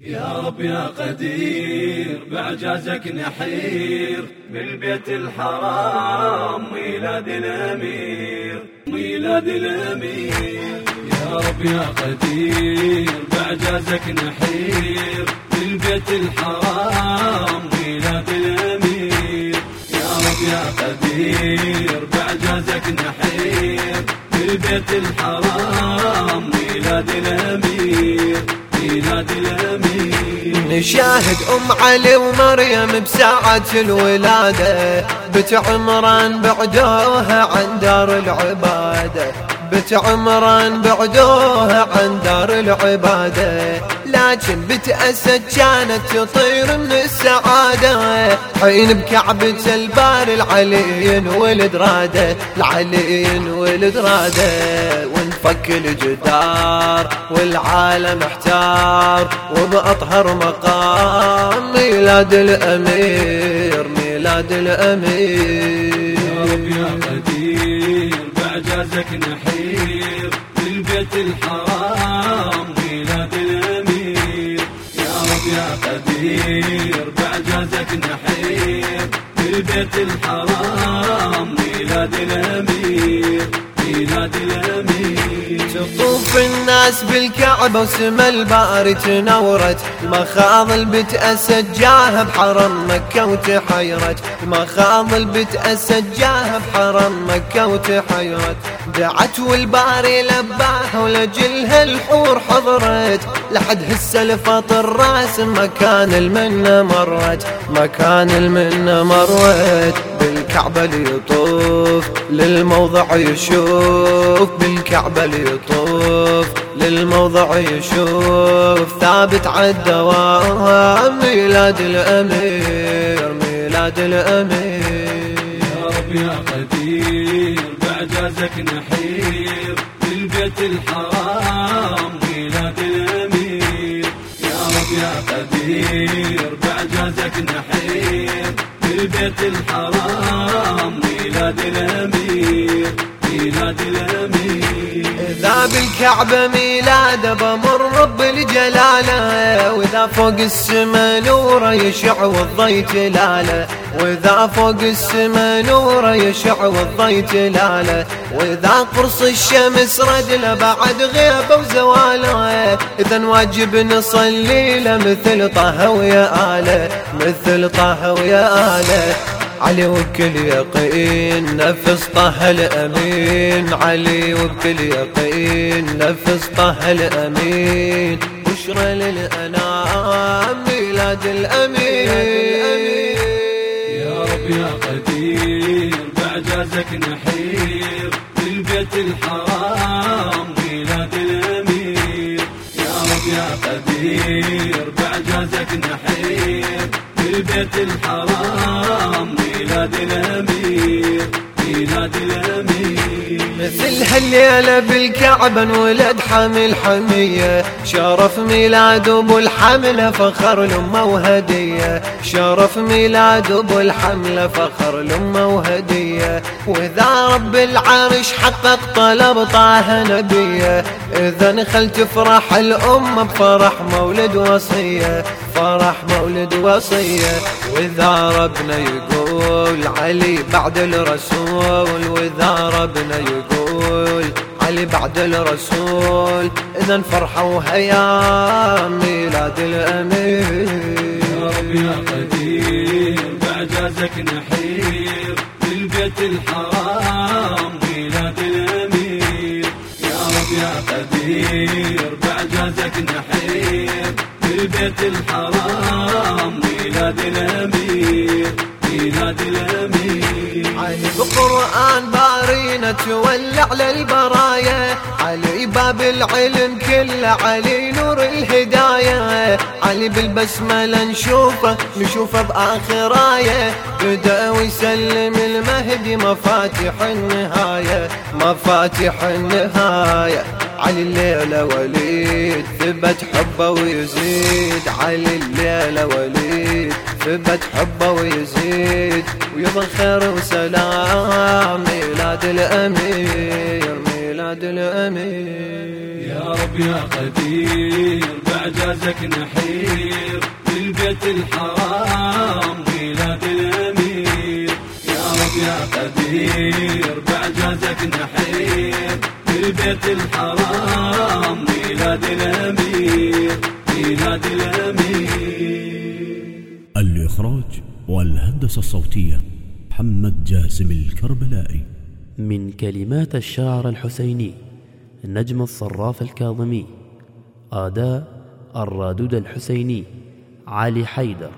يا رب يا قدير بعجازك نحير. بالبيت الحرام ميلاد الأمير ميلاد الأمير. يا رب يا قدير بعجازك نحير. بالبيت الحرام ميلاد الأمير. يا رب يا قدير بعجازك نحير. بالبيت الحرام ميلاد الأمير. نشاهد أم علي ومريم بساعة الولادة بت عمران بعدوها عن دار العبادة. بت عمران بعدوها عن دار العبادة لكن بت أسد كانت تطير من السعادة. حين بكعبة البار العلي ولد رادة العلي ولد رادة. ونفك الجدار والعالم احتار وبأطهر مقام ميلاد الأمير ميلاد الأمير. يا رب يا بعجازك نحير بالبيت الحرام ميلاد الأمير. يا رب يا قدير بعجازك نحير بالبيت الحرام ميلاد الأمير. تطوف الناس بالكعبة وسما الباري تنورت. المخاض بت أسد جاها بحرم مكة وتحيرت. المخاض بت أسد جاها بحرم مكة وتحيرت. دعت والباري لباها ولجلها الحور حضرت. لحد هسه لفط الراس مكان المنة مرت. مكان المنة مرت. بالكعبة ليطوف للموضع يشوف. بالكعبة ليطوف للموضع يشوف. ثابت عالدوام ميلاد الأمير ميلاد الأمير. يا رب يا قدير بعجازك نحير. بالبيت الحرام ميلاد الأمير. يا رب يا قدير بعجازك نحير. بالبيت الحرام ميلاد الأمير ميلاد الأمير. إذا بالكعبة ميلادة بمر بالجلالة وإذا فوق السما نوره يشع والضي تلاله وإذا فوق السما نوره يشع والضي تلاله وإذا قرص الشمس ردله بعد غيبه وزواله. إذا واجب نصلي له مثل طه ويا آله مثل طه ويا آله. علي وبكل يقين نفس طه الأمين. علي وبكل يقين نفس طه الأمين. بشرى للأنام ميلاد الأمين. يا رب يا قدير بعجازك نحير. بالبيت الحرام ميلاد الامير يا رب يا قدير بعجازك نحير. بالبيت الحرام ميلاد مثل هالليلة بالكعبة انولد حامل حمية. شرف ميلاد أبو الحملة فخر لأمه وهدية شرف ميلاد أبو الحملة فخر لأمه وهدية وإذا رب العرش حقق طلب طه نبيه. إذا خل تفرح الأمة بفرح مولد وصية. فرح مولد وصية. وإذا ربنا يقول علي بعد الرسول. وإذا ربنا يقول علي بعد الرسول. إذا فرحة وهيا ميلاد الأمير. يا رب يا قدير بعجازك نحير. بالبيت الحرام ميلاد الأمير. يا رب يا قدير بعجازك نحير. بالبيت الحرام ميلاد الأمير. ميلاد الأمير. بارينا تولع للبرايا. علي باب العلم كله علي نور الهداية علي بالبسملة نشوفه نشوفه بآخر آية بدا ويسلم المهدي مفاتيح النهاية مفاتيح النهاية علي الليلة وليد ثبت حبه ويزيد. علي الليلة وليد ثبت حبه ويزيد. ويظل خير وسلام. ميلاد الأمير ميلاد الأمير. يا رب يا قدير بعجازك نحير بالبيت الحرام ميلاد الأمير. يا رب يا قدير بعجازك نحير بالبيت الحرام ميلاد الأمير ميلاد الأمير. الإخراج والهندسة الصوتية محمد جاسم الكربلائي. من كلمات الشاعر الحسيني نجم الصراف الكاظمي آداء الرادود الحسيني علي حيدر.